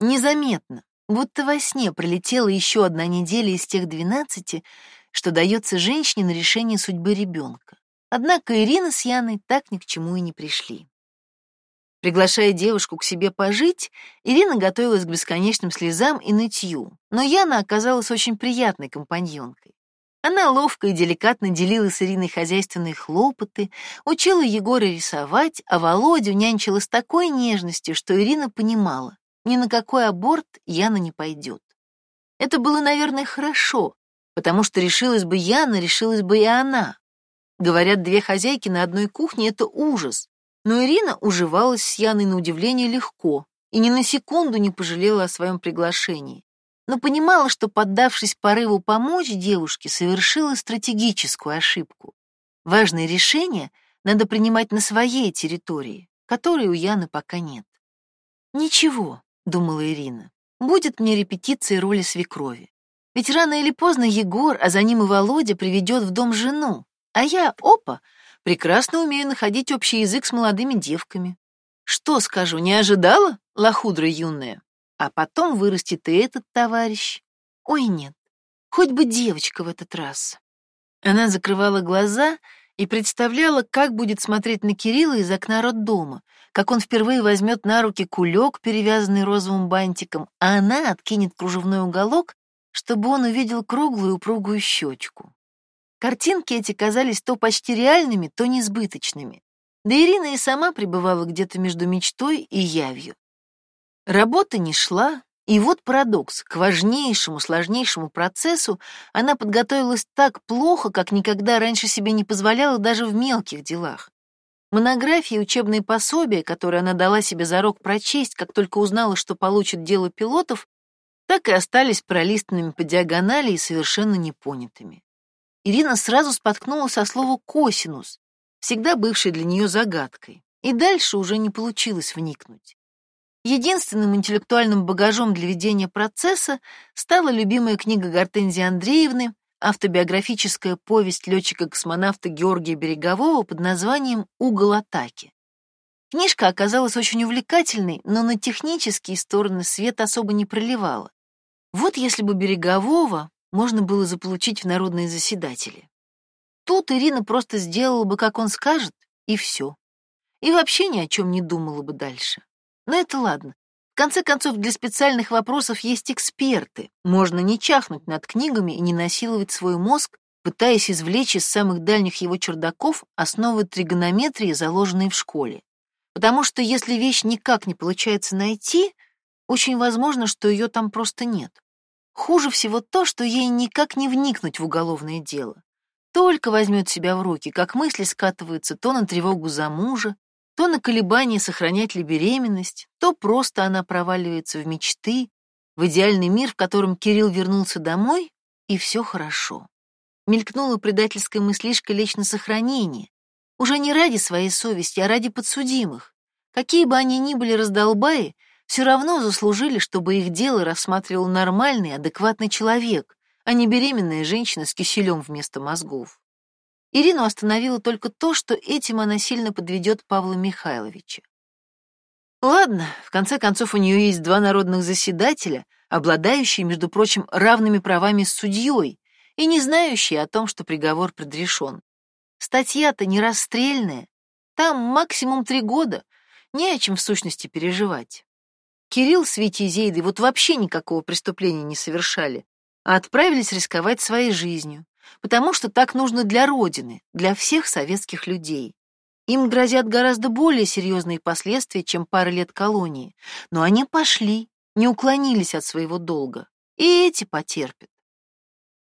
Незаметно, будто во сне пролетела еще одна неделя из тех двенадцати, что дается женщине на решение судьбы ребенка. Однако Ирина с Яной так ни к чему и не пришли. Приглашая девушку к себе пожить, Ирина готовилась к бесконечным слезам и нытью, но Яна оказалась очень приятной компаньонкой. Она ловко и деликатно делила с Ириной хозяйственные хлопоты, учила Егора рисовать, а Володю нянчила с такой нежностью, что Ирина понимала, ни на какой аборт Яна не пойдет. Это было, наверное, хорошо, потому что решилась бы Яна, решилась бы и она. Говорят, две хозяйки на одной кухне — это ужас, но Ирина уживалась с Яной на удивление легко и ни на секунду не пожалела о своем приглашении, но понимала, что, поддавшись порыву помочь девушке, совершила стратегическую ошибку. Важные решения надо принимать на своей территории, которой у Яны пока нет. «Ничего», — думала Ирина, — «будет мне репетиция роли свекрови. Ведь рано или поздно Егор, а за ним и Володя приведет в дом жену, а я, опа, прекрасно умею находить общий язык с молодыми девками. Что скажу, не ожидала, лохудра юная? А потом вырастет и этот товарищ. Ой, нет, хоть бы девочка в этот раз. Она закрывала глаза и представляла, как будет смотреть на Кирилла из окна роддома, как он впервые возьмет на руки кулек, перевязанный розовым бантиком, а она откинет кружевной уголок, чтобы он увидел круглую упругую щечку. Картинки эти казались то почти реальными, то несбыточными. Да Ирина и сама пребывала где-то между мечтой и явью. Работа не шла, и вот парадокс. К важнейшему, сложнейшему процессу она подготовилась так плохо, как никогда раньше себе не позволяла даже в мелких делах. Монографии и учебные пособия, которые она дала себе за рог прочесть, как только узнала, что получит дело пилотов, так и остались пролистанными по диагонали и совершенно непонятыми. Ирина сразу споткнулась со слова «косинус», всегда бывшей для нее загадкой, и дальше уже не получилось вникнуть. Единственным интеллектуальным багажом для ведения процесса стала любимая книга Гортензии Андреевны, автобиографическая повесть летчика-космонавта Георгия Берегового под названием «Угол атаки». Книжка оказалась очень увлекательной, но на технические стороны свет особо не проливала. Вот если бы Берегового можно было заполучить в народные заседатели. Тут Ирина просто сделала бы, как он скажет, и все. И вообще ни о чем не думала бы дальше. Но это ладно. Конце концов, для специальных вопросов есть эксперты. Можно не чахнуть над книгами и не насиловать свой мозг, пытаясь извлечь из самых дальних его чердаков основы тригонометрии, заложенные в школе. Потому что если вещь никак не получается найти, очень возможно, что ее там просто нет. Хуже всего то, что ей никак не вникнуть в уголовное дело. Только возьмет себя в руки, как мысли скатываются то на тревогу за мужа, то на колебание, сохранять ли беременность, то просто она проваливается в мечты, в идеальный мир, в котором Кирилл вернулся домой, и все хорошо. Мелькнула предательская мыслишка лечь на сохранение. Уже не ради своей совести, а ради подсудимых. Какие бы они ни были раздолбаи, все равно заслужили, чтобы их дело рассматривал нормальный, адекватный человек, а не беременная женщина с киселем вместо мозгов. Ирину остановило только то, что этим она сильно подведет Павла Михайловича. Ладно, в конце концов у нее есть два народных заседателя, обладающие, между прочим, равными правами с судьей и не знающие о том, что приговор предрешен. Статья-то не расстрельная, там максимум три года, не о чем в сущности переживать. Кирилл с Витей Зейдой вот вообще никакого преступления не совершали, а отправились рисковать своей жизнью, потому что так нужно для Родины, для всех советских людей. Им грозят гораздо более серьезные последствия, чем пара лет колонии, но они пошли, не уклонились от своего долга, и эти потерпят.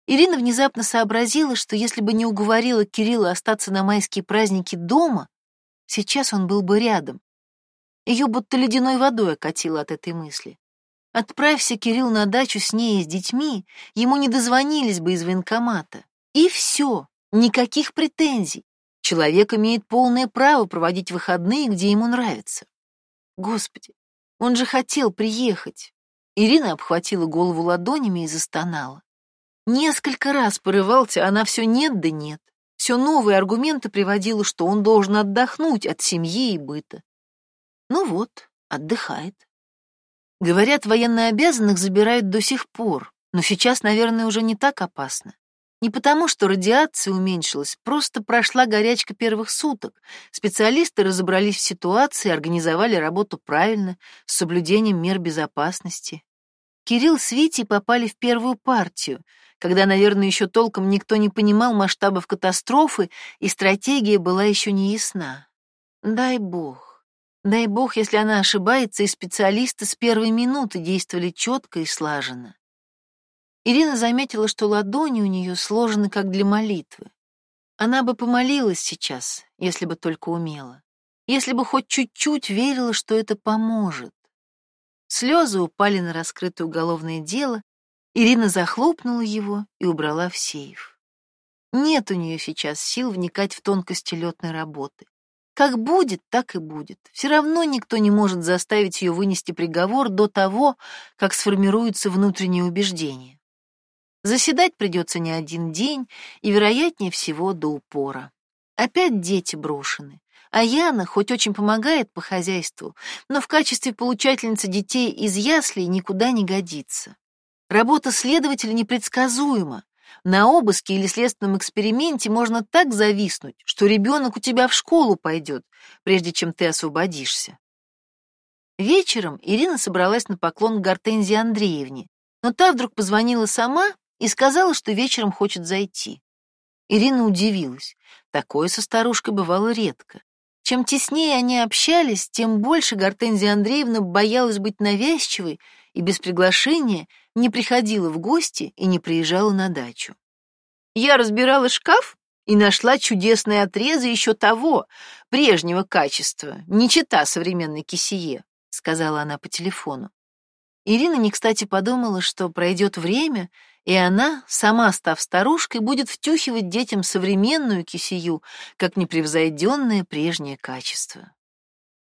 Ирина внезапно сообразила, что если бы не уговорила Кирилла остаться на майские праздники дома, сейчас он был бы рядом, ее будто ледяной водой окатило от этой мысли. Отправься Кирилл на дачу с ней и с детьми, ему не дозвонились бы из военкомата. И все, никаких претензий. Человек имеет полное право проводить выходные, где ему нравится. Господи, он же хотел приехать. Ирина обхватила голову ладонями и застонала. Несколько раз порывался, она все нет да нет. Все новые аргументы приводила, что он должен отдохнуть от семьи и быта. Ну вот, отдыхает. Говорят, военнообязанных забирают до сих пор, но сейчас, наверное, уже не так опасно. Не потому, что радиация уменьшилась, просто прошла горячка первых суток. Специалисты разобрались в ситуации, организовали работу правильно, с соблюдением мер безопасности. Кирилл с Витей попали в первую партию, когда, наверное, еще толком никто не понимал масштабов катастрофы, и стратегия была еще не ясна. Дай бог. Дай бог, если она ошибается, и специалисты с первой минуты действовали четко и слаженно. Ирина заметила, что ладони у нее сложены как для молитвы. Она бы помолилась сейчас, если бы только умела. Если бы хоть чуть-чуть верила, что это поможет. Слезы упали на раскрытое уголовное дело, Ирина захлопнула его и убрала в сейф. Нет у нее сейчас сил вникать в тонкости летной работы. Как будет, так и будет. Все равно никто не может заставить ее вынести приговор до того, как сформируются внутренние убеждения. Заседать придется не один день и, вероятнее всего, до упора. Опять дети брошены. А Яна хоть очень помогает по хозяйству, но в качестве получательницы детей из яслей никуда не годится. Работа следователя непредсказуема. На обыске или следственном эксперименте можно так зависнуть, что ребенок у тебя в школу пойдет, прежде чем ты освободишься. Вечером Ирина собралась на поклон к Гортензии Андреевне, но та вдруг позвонила сама и сказала, что вечером хочет зайти. Ирина удивилась. Такое со старушкой бывало редко. Чем теснее они общались, тем больше Гортензия Андреевна боялась быть навязчивой и без приглашения не приходила в гости и не приезжала на дачу. Я разбирала шкаф и нашла чудесные отрезы еще того, прежнего качества, не чита современной кисие, сказала она по телефону. Ирина не кстати подумала, что пройдет время, и она, сама став старушкой, будет втюхивать детям современную кисию, как непревзойденное прежнее качество.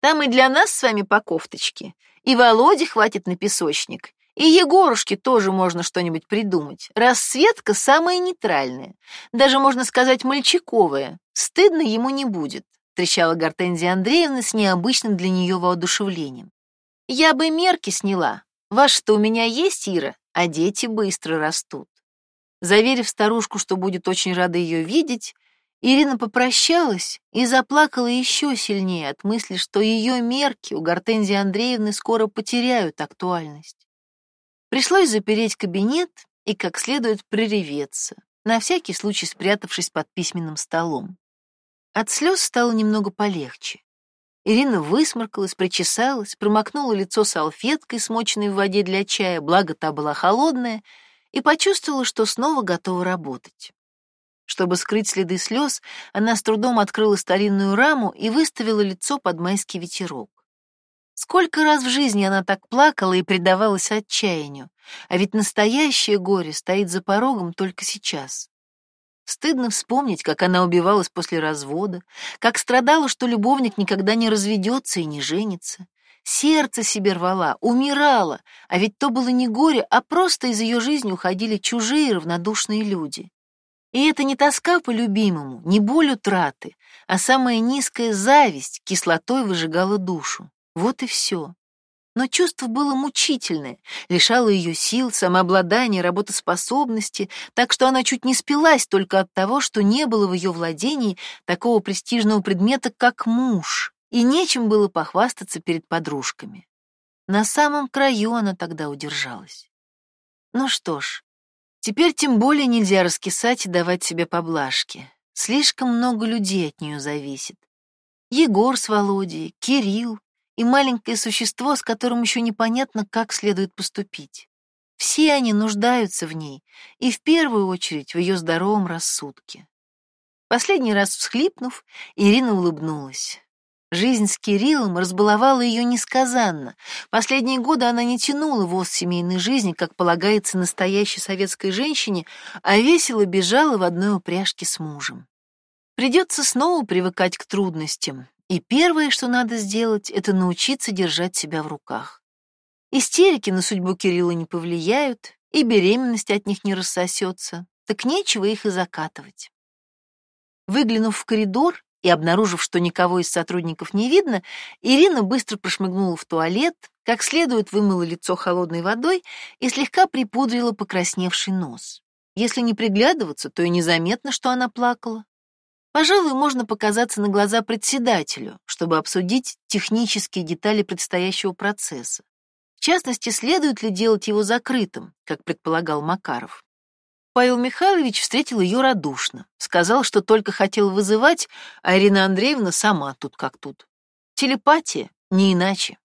Там и для нас с вами по кофточке, и Володе хватит на песочник, и Егорушке тоже можно что-нибудь придумать. Расцветка самая нейтральная, даже, можно сказать, мальчиковая. Стыдно ему не будет, трещала Гортензия Андреевна с необычным для нее воодушевлением. Я бы мерки сняла. Ваш-то у меня есть, Ира, а дети быстро растут. Заверив старушку, что будет очень рада ее видеть, Ирина попрощалась и заплакала еще сильнее от мысли, что ее мерки у Гортензии Андреевны скоро потеряют актуальность. Пришлось запереть кабинет и как следует приреветься, на всякий случай спрятавшись под письменным столом. От слез стало немного полегче. Ирина высморкалась, причесалась, промокнула лицо салфеткой, смоченной в воде для чая, благо та была холодная, и почувствовала, что снова готова работать. Чтобы скрыть следы слез, она с трудом открыла старинную раму и выставила лицо под майский ветерок. Сколько раз в жизни она так плакала и предавалась отчаянию, а ведь настоящее горе стоит за порогом только сейчас. Стыдно вспомнить, как она убивалась после развода, как страдала, что любовник никогда не разведется и не женится. Сердце себе рвала, умирала, а ведь то было не горе, а просто из ее жизни уходили чужие равнодушные люди. И это не тоска по любимому, не боль утраты, а самая низкая зависть кислотой выжигала душу. Вот и все. Но чувство было мучительное, лишало ее сил, самообладания, работоспособности, так что она чуть не спилась только от того, что не было в ее владении такого престижного предмета, как муж, и нечем было похвастаться перед подружками. На самом краю она тогда удержалась. Ну что ж, Теперь тем более нельзя раскисать и давать себе поблажки. Слишком много людей от нее зависит. Егор с Володей, Кирилл и маленькое существо, с которым еще непонятно, как следует поступить. Все они нуждаются в ней, и в первую очередь в ее здоровом рассудке. Последний раз всхлипнув, Ирина улыбнулась. Жизнь с Кириллом разбаловала ее несказанно. Последние годы она не тянула воз семейной жизни, как полагается настоящей советской женщине, а весело бежала в одной упряжке с мужем. Придется снова привыкать к трудностям, и первое, что надо сделать, это научиться держать себя в руках. Истерики на судьбу Кирилла не повлияют, и беременность от них не рассосется, так нечего их и закатывать. Выглянув в коридор, и, обнаружив, что никого из сотрудников не видно, Ирина быстро прошмыгнула в туалет, как следует вымыла лицо холодной водой и слегка припудрила покрасневший нос. Если не приглядываться, то и незаметно, что она плакала. Пожалуй, можно показаться на глаза председателю, чтобы обсудить технические детали предстоящего процесса. В частности, следует ли делать его закрытым, как предполагал Макаров. Павел Михайлович встретил ее радушно, сказал, что только хотел вызывать, а Ирина Андреевна сама тут как тут. Телепатия, не иначе.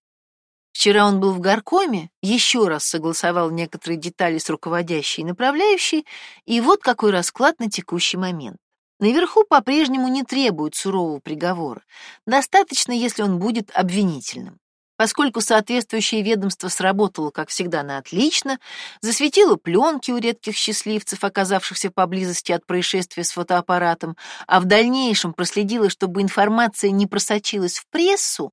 Вчера он был в горкоме, еще раз согласовал некоторые детали с руководящей и направляющей, и вот какой расклад на текущий момент. Наверху по-прежнему не требуют сурового приговора. Достаточно, если он будет обвинительным. Поскольку соответствующее ведомство сработало, как всегда, на отлично, засветило пленки у редких счастливцев, оказавшихся поблизости от происшествия с фотоаппаратом, а в дальнейшем проследило, чтобы информация не просочилась в прессу,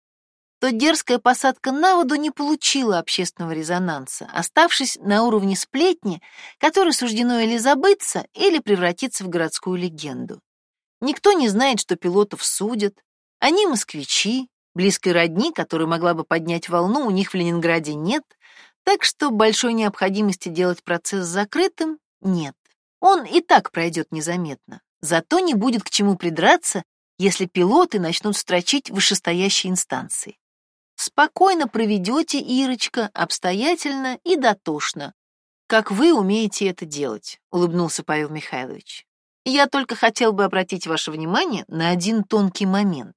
то дерзкая посадка на воду не получила общественного резонанса, оставшись на уровне сплетни, которой суждено или забыться, или превратиться в городскую легенду. Никто не знает, что пилотов судят, они москвичи, Близкой родни, которая могла бы поднять волну, у них в Ленинграде нет, так что большой необходимости делать процесс закрытым нет. Он и так пройдет незаметно. Зато не будет к чему придраться, если пилоты начнут строчить вышестоящие инстанции. Спокойно проведете, Ирочка, обстоятельно и дотошно, как вы умеете это делать, улыбнулся Павел Михайлович. Я только хотел бы обратить ваше внимание на один тонкий момент.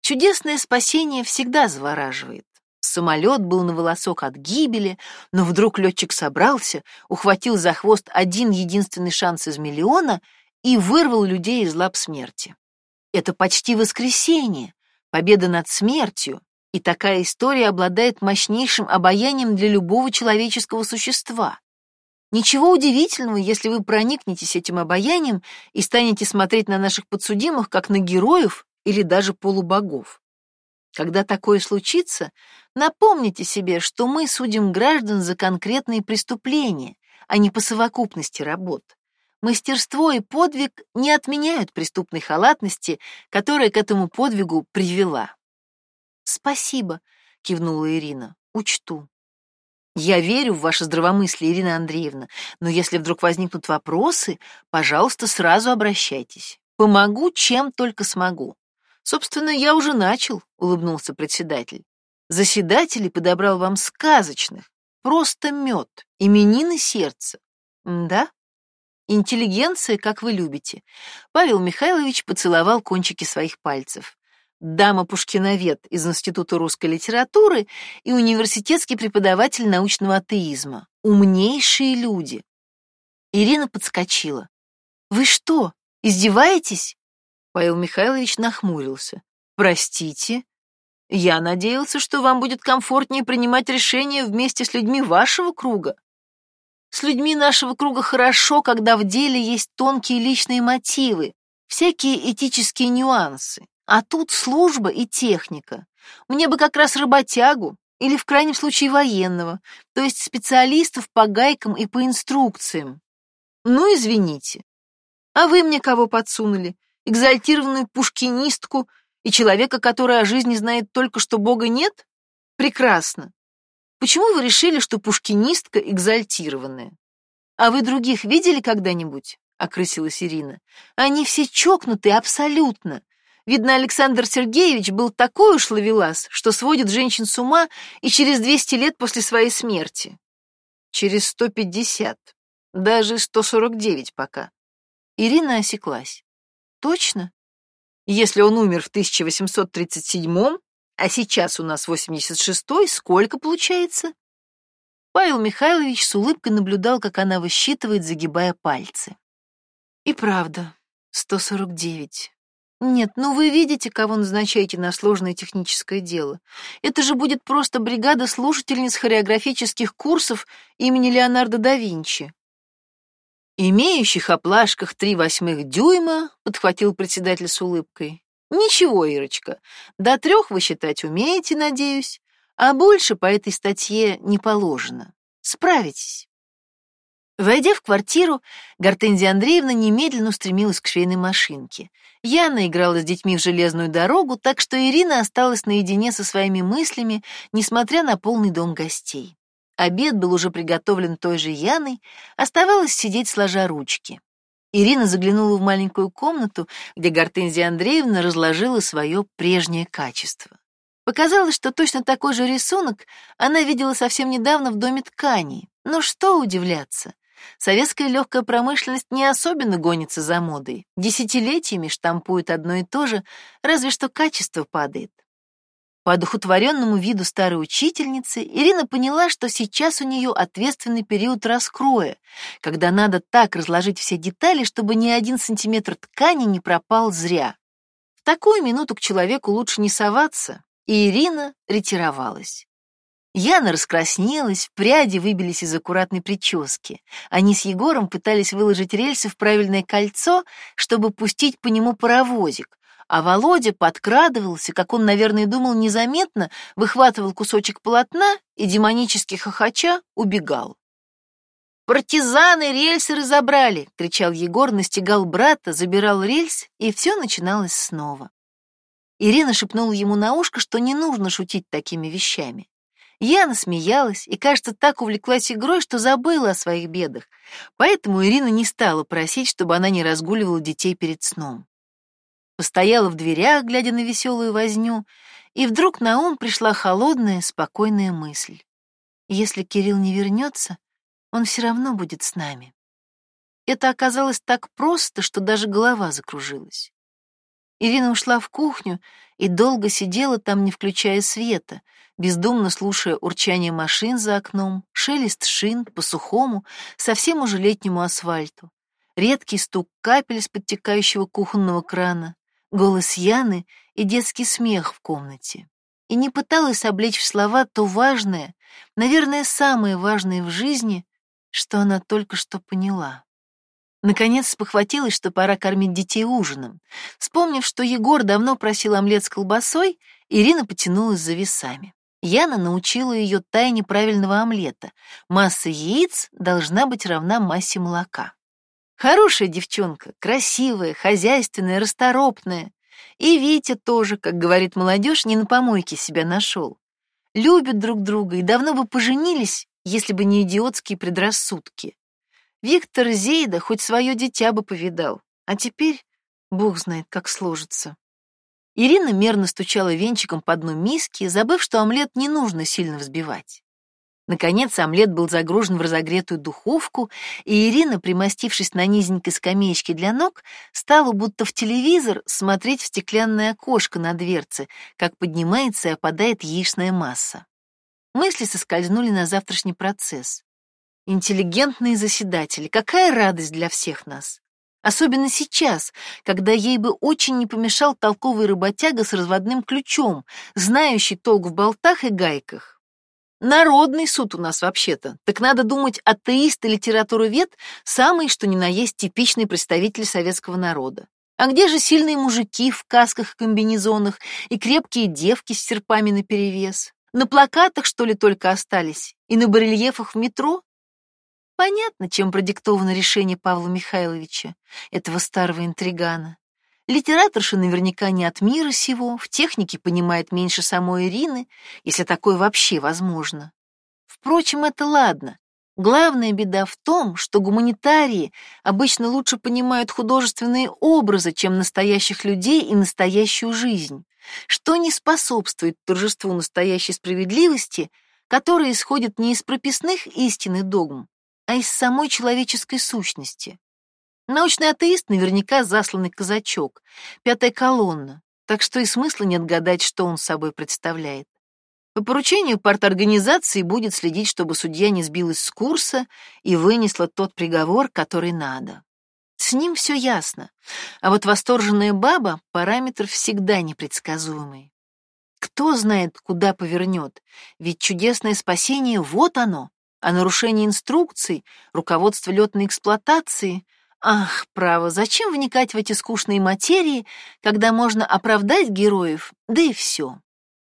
Чудесное спасение всегда завораживает. Самолет был на волосок от гибели, но вдруг летчик собрался, ухватил за хвост один единственный шанс из миллиона и вырвал людей из лап смерти. Это почти воскресенье, победа над смертью, и такая история обладает мощнейшим обаянием для любого человеческого существа. Ничего удивительного, если вы проникнетесь этим обаянием и станете смотреть на наших подсудимых как на героев, или даже полубогов. Когда такое случится, напомните себе, что мы судим граждан за конкретные преступления, а не по совокупности работ. Мастерство и подвиг не отменяют преступной халатности, которая к этому подвигу привела. Спасибо, кивнула Ирина. Учту. Я верю в ваше здравомыслие, Ирина Андреевна, но если вдруг возникнут вопросы, пожалуйста, сразу обращайтесь. Помогу, чем только смогу. Собственно, я уже начал, улыбнулся председатель. Заседатель подобрал вам сказочных, просто мед, именины сердца. Да? Интеллигенция, как вы любите. Павел Михайлович поцеловал кончики своих пальцев. Дама Пушкиновед из Института русской литературы и университетский преподаватель научного атеизма. Умнейшие люди. Ирина подскочила. Вы что, издеваетесь? Павел Михайлович нахмурился. Простите, я надеялся, что вам будет комфортнее принимать решения вместе с людьми вашего круга. С людьми нашего круга хорошо, когда в деле есть тонкие личные мотивы, всякие этические нюансы. А тут служба и техника. Мне бы как раз работягу или в крайнем случае военного, то есть специалистов по гайкам и по инструкциям. Ну, извините. А вы мне кого подсунули? экзальтированную пушкинистку и человека, который о жизни знает только, что Бога нет? Прекрасно. Почему вы решили, что пушкинистка экзальтированная? А вы других видели когда-нибудь? Окрысилась Ирина. Они все чокнутые абсолютно. Видно, Александр Сергеевич был такой уж ловелас, что сводит женщин с ума и через 200 лет после своей смерти. Через 150. Даже 149 пока. Ирина осеклась. Точно? Если он умер в 1837-м, а сейчас у нас 86-й, сколько получается? Павел Михайлович с улыбкой наблюдал, как она высчитывает, загибая пальцы. И правда, 149. Нет, ну вы видите, кого назначаете на сложное техническое дело. Это же будет просто бригада слушательниц хореографических курсов имени Леонардо да Винчи имеющих о плашках три восьмых дюйма, подхватил председатель с улыбкой. Ничего, Ирочка, до трех вы считать умеете, надеюсь, а больше по этой статье не положено. Справитесь. Войдя в квартиру, Гортензия Андреевна немедленно устремилась к швейной машинке. Яна играла с детьми в железную дорогу, так что Ирина осталась наедине со своими мыслями, несмотря на полный дом гостей. Обед был уже приготовлен той же Яной, оставалось сидеть сложа ручки. Ирина заглянула в маленькую комнату, где Гортензия Андреевна разложила свое прежнее качество. Показалось, что точно такой же рисунок она видела совсем недавно в доме тканей. Но что удивляться? Советская легкая промышленность не особенно гонится за модой. Десятилетиями штампует одно и то же, разве что качество падает. По одухотворенному виду старой учительницы Ирина поняла, что сейчас у нее ответственный период раскроя, когда надо так разложить все детали, чтобы ни один сантиметр ткани не пропал зря. В такую минуту к человеку лучше не соваться, и Ирина ретировалась. Яна раскраснелась, пряди выбились из аккуратной прически. Они с Егором пытались выложить рельсы в правильное кольцо, чтобы пустить по нему паровозик, а Володя подкрадывался, как он, наверное, думал незаметно, выхватывал кусочек полотна и, демонически хохоча, убегал. «Партизаны рельсы разобрали!» — кричал Егор, настигал брата, забирал рельс, и все начиналось снова. Ирина шепнула ему на ушко, что не нужно шутить такими вещами. Яна смеялась и, кажется, так увлеклась игрой, что забыла о своих бедах. Поэтому Ирина не стала просить, чтобы она не разгуливала детей перед сном. Постояла в дверях, глядя на веселую возню, и вдруг на ум пришла холодная, спокойная мысль. Если Кирилл не вернется, он все равно будет с нами. Это оказалось так просто, что даже голова закружилась. Ирина ушла в кухню и долго сидела там, не включая света, бездумно слушая урчание машин за окном, шелест шин по сухому, совсем уже летнему асфальту, редкий стук капель с подтекающего кухонного крана, голос Яны и детский смех в комнате. И не пыталась облечь в слова то важное, наверное, самое важное в жизни, что она только что поняла. Наконец спохватилась, что пора кормить детей ужином. Вспомнив, что Егор давно просил омлет с колбасой, Ирина потянулась за весами. Яна научила ее тайне правильного омлета. Масса яиц должна быть равна массе молока. Хорошая девчонка, красивая, хозяйственная, расторопная. И Витя тоже, как говорит молодежь, не на помойке себя нашел. Любят друг друга и давно бы поженились, если бы не идиотские предрассудки. Виктор Зейда хоть свое дитя бы повидал, а теперь бог знает, как сложится. Ирина мерно стучала венчиком по дну миски, забыв, что омлет не нужно сильно взбивать. Наконец омлет был загружен в разогретую духовку, и Ирина, примостившись на низенькой скамеечке для ног, стала будто в телевизор смотреть в стеклянное окошко на дверце, как поднимается и опадает яичная масса. Мысли соскользнули на завтрашний процесс. Интеллигентные заседатели, какая радость для всех нас. Особенно сейчас, когда ей бы очень не помешал толковый работяга с разводным ключом, знающий толк в болтах и гайках. Народный суд у нас вообще-то, так надо думать, атеист и литературовед — самый, что ни на есть, типичный представитель советского народа. А где же сильные мужики в касках и комбинезонах и крепкие девки с серпами наперевес? На плакатах, что ли, только остались? И на барельефах в метро? Понятно, чем продиктовано решение Павла Михайловича, этого старого интригана. Литераторша наверняка не от мира сего, в технике понимает меньше самой Ирины, если такое вообще возможно. Впрочем, это ладно. Главная беда в том, что гуманитарии обычно лучше понимают художественные образы, чем настоящих людей и настоящую жизнь, что не способствует торжеству настоящей справедливости, которая исходит не из прописных истин и догм, а из самой человеческой сущности. Научный атеист наверняка засланный казачок, пятая колонна, так что и смысла нет гадать, что он собой представляет. По поручению парторганизации будет следить, чтобы судья не сбилась с курса и вынесла тот приговор, который надо. С ним все ясно, а вот восторженная баба — параметр всегда непредсказуемый. Кто знает, куда повернет, ведь чудесное спасение — вот оно, а нарушение инструкций, руководство летной эксплуатации — Ах, право, зачем вникать в эти скучные материи, когда можно оправдать героев, да и все.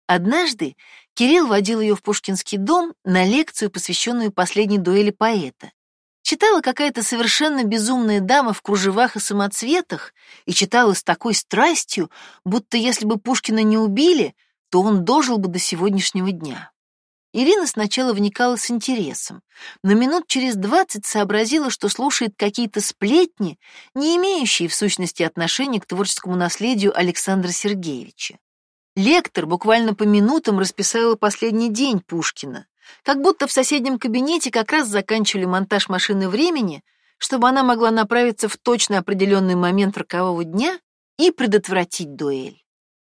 Однажды Кирилл водил ее в Пушкинский дом на лекцию, посвященную последней дуэли поэта. Читала какая-то совершенно безумная дама в кружевах и самоцветах и читала с такой страстью, будто если бы Пушкина не убили, то он дожил бы до сегодняшнего дня. Ирина сначала вникала с интересом, но минут через двадцать сообразила, что слушает какие-то сплетни, не имеющие в сущности отношения к творческому наследию Александра Сергеевича. Лектор буквально по минутам расписал последний день Пушкина, как будто в соседнем кабинете как раз заканчивали монтаж машины времени, чтобы она могла направиться в точно определенный момент рокового дня и предотвратить дуэль.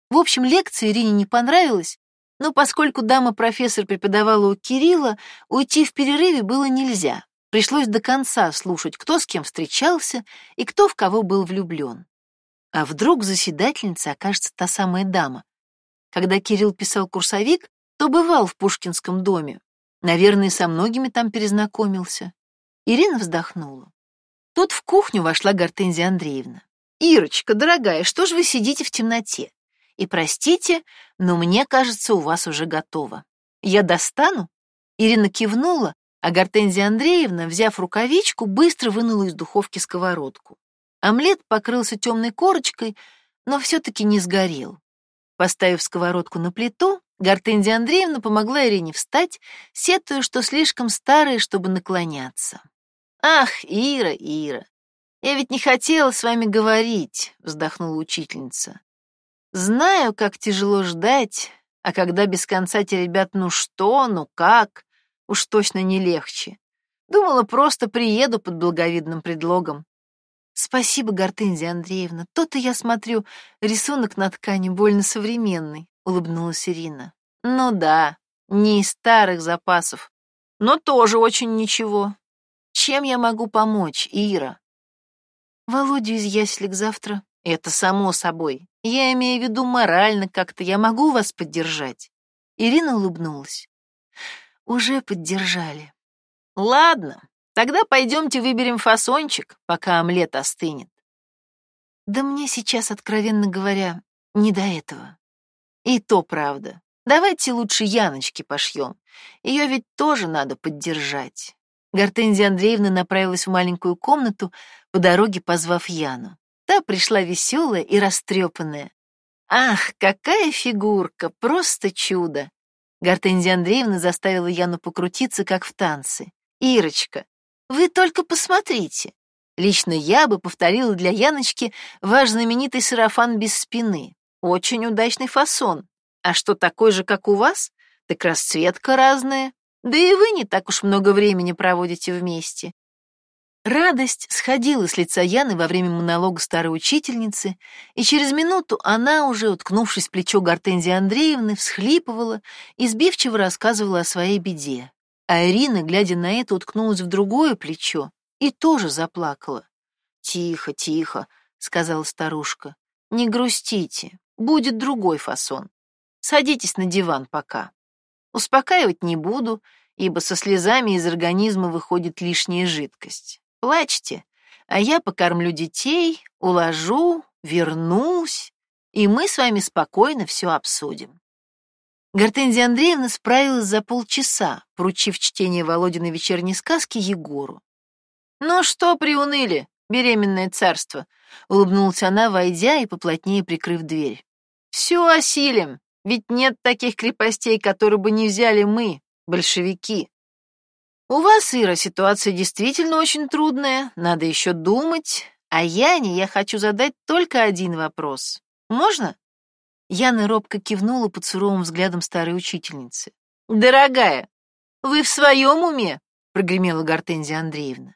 В общем, лекция Ирине не понравилась, но поскольку дама-профессор преподавала у Кирилла, уйти в перерыве было нельзя. Пришлось до конца слушать, кто с кем встречался и кто в кого был влюблен. А вдруг заседательница окажется та самая дама? Когда Кирилл писал курсовик, то бывал в Пушкинском доме. Наверное, со многими там перезнакомился. Ирина вздохнула. Тут в кухню вошла Гортензия Андреевна. «Ирочка, дорогая, что же вы сидите в темноте? И простите, но мне кажется, у вас уже готово. Я достану?» Ирина кивнула, а Гортензия Андреевна, взяв рукавичку, быстро вынула из духовки сковородку. Омлет покрылся темной корочкой, но все-таки не сгорел. Поставив сковородку на плиту, Гортензия Андреевна помогла Ирине встать, сетуя, что слишком старая, чтобы наклоняться. «Ах, Ира, Ира, я ведь не хотела с вами говорить», — вздохнула учительница. Знаю, как тяжело ждать, а когда без конца те ребят ну что, ну как, уж точно не легче. Думала, просто приеду под благовидным предлогом. Спасибо, Гортензия Андреевна. То-то я смотрю, рисунок на ткани больно современный, улыбнулась Ирина. Ну да, не из старых запасов, но тоже очень ничего. Чем я могу помочь, Ира? Володю из яслик завтра. Это само собой. Я имею в виду морально как-то. Я могу вас поддержать?» Ирина улыбнулась. «Уже поддержали». «Ладно, тогда пойдемте выберем фасончик, пока омлет остынет». «Да мне сейчас, откровенно говоря, не до этого». «И то правда. Давайте лучше Яночки пошьем. Ее ведь тоже надо поддержать». Гортензия Андреевна направилась в маленькую комнату, по дороге позвав Яну. Та пришла веселая и растрепанная. Ах, какая фигурка, просто чудо! Гортензия Андреевна заставила Яну покрутиться, как в танце. «Ирочка, вы только посмотрите. Лично я бы повторила для Яночки ваш знаменитый сарафан без спины. Очень удачный фасон. А что такой же, как у вас? Так расцветка разная. Да и вы не так уж много времени проводите вместе. Радость сходила с лица Яны во время монолога старой учительницы, и через минуту она, уже уткнувшись в плечо Гортензии Андреевны, всхлипывала и сбивчиво рассказывала о своей беде. А Ирина, глядя на это, уткнулась в другое плечо и тоже заплакала. «Тихо, тихо», — сказала старушка, — «не грустите, будет другой фасон. Садитесь на диван пока. Успокаивать не буду, ибо со слезами из организма выходит лишняя жидкость. Плачьте, а я покормлю детей, уложу, вернусь, и мы с вами спокойно все обсудим. Гортензия Андреевна справилась за полчаса, поручив чтение Володиной вечерней сказки Егору. «Ну что приуныли, беременное царство?» — улыбнулась она, войдя и поплотнее прикрыв дверь. «Все осилим, ведь нет таких крепостей, которые бы не взяли мы, большевики». У вас, Ира, ситуация действительно очень трудная, надо еще думать. А Яне я хочу задать только один вопрос. Можно? Яна робко кивнула под суровым взглядом старой учительницы. Дорогая, вы в своем уме? прогремела Гортензия Андреевна.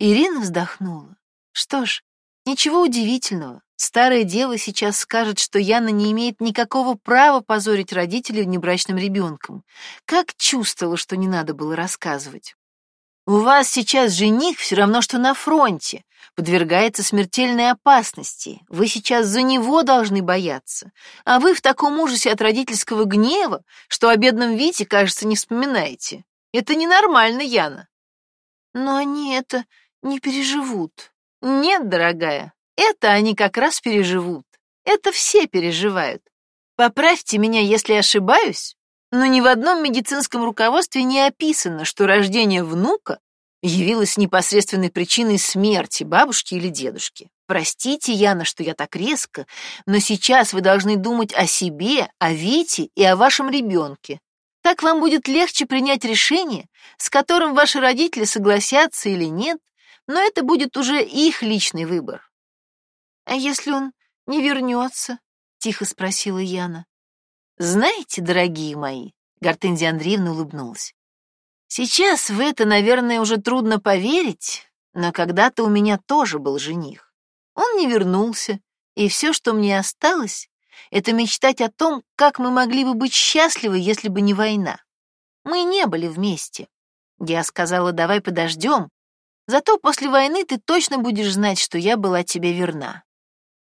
Ирина вздохнула. Что ж, ничего удивительного. Старая дева сейчас скажет, что Яна не имеет никакого права позорить родителей внебрачным ребенком. Как чувствовала, что не надо было рассказывать. У вас сейчас жених все равно, что на фронте, подвергается смертельной опасности. Вы сейчас за него должны бояться. А вы в таком ужасе от родительского гнева, что о бедном Вите, кажется, не вспоминаете. Это ненормально, Яна. Но они это не переживут. Нет, дорогая, это они как раз переживут. Это все переживают. Поправьте меня, если ошибаюсь, но ни в одном медицинском руководстве не описано, что рождение внука явилась непосредственной причиной смерти бабушки или дедушки. Простите, Яна, что я так резко, но сейчас вы должны думать о себе, о Вите и о вашем ребенке. Так вам будет легче принять решение, с которым ваши родители согласятся или нет, но это будет уже их личный выбор. А если он не вернется? Тихо спросила Яна. Знаете, дорогие мои, Гортензия Андреевна улыбнулась. Сейчас в это, наверное, уже трудно поверить, но когда-то у меня тоже был жених. Он не вернулся, и все, что мне осталось, это мечтать о том, как мы могли бы быть счастливы, если бы не война. Мы не были вместе. Я сказала, давай подождем, зато после войны ты точно будешь знать, что я была тебе верна.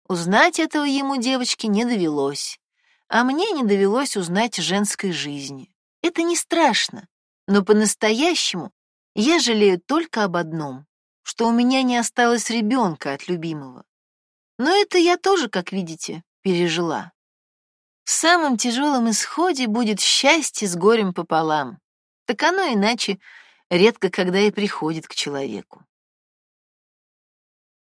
Узнать этого ему, девочки, не довелось, а мне не довелось узнать женской жизни. Это не страшно, но по-настоящему я жалею только об одном, что у меня не осталось ребенка от любимого. Но это я тоже, как видите, пережила. В самом тяжелом исходе будет счастье с горем пополам. Так оно иначе редко когда и приходит к человеку.